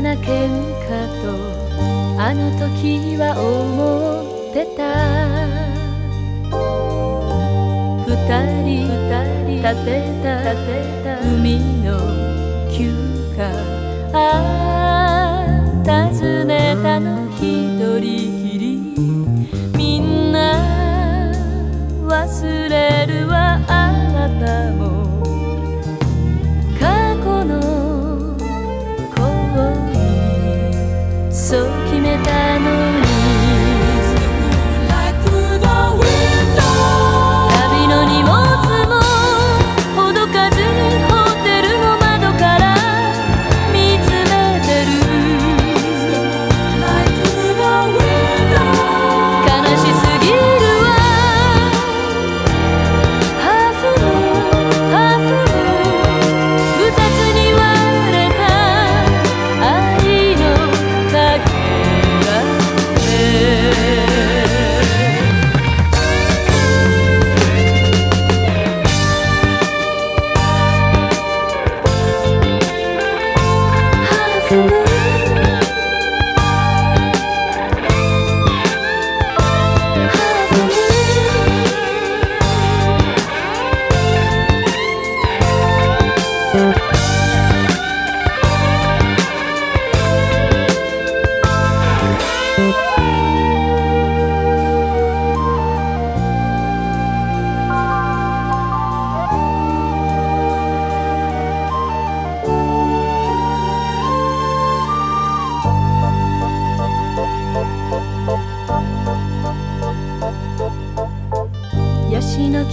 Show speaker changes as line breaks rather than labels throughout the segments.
な喧嘩とあの時は思ってた。二人立てた海の休暇。ああ尋ね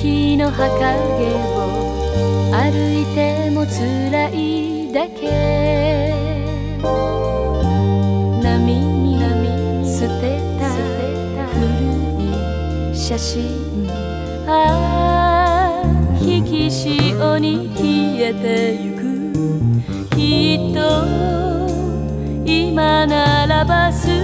木の葉陰を歩いても辛いだけ。波に捨てた古い写真。ああ引き潮に消えてゆく。きっと今ならばす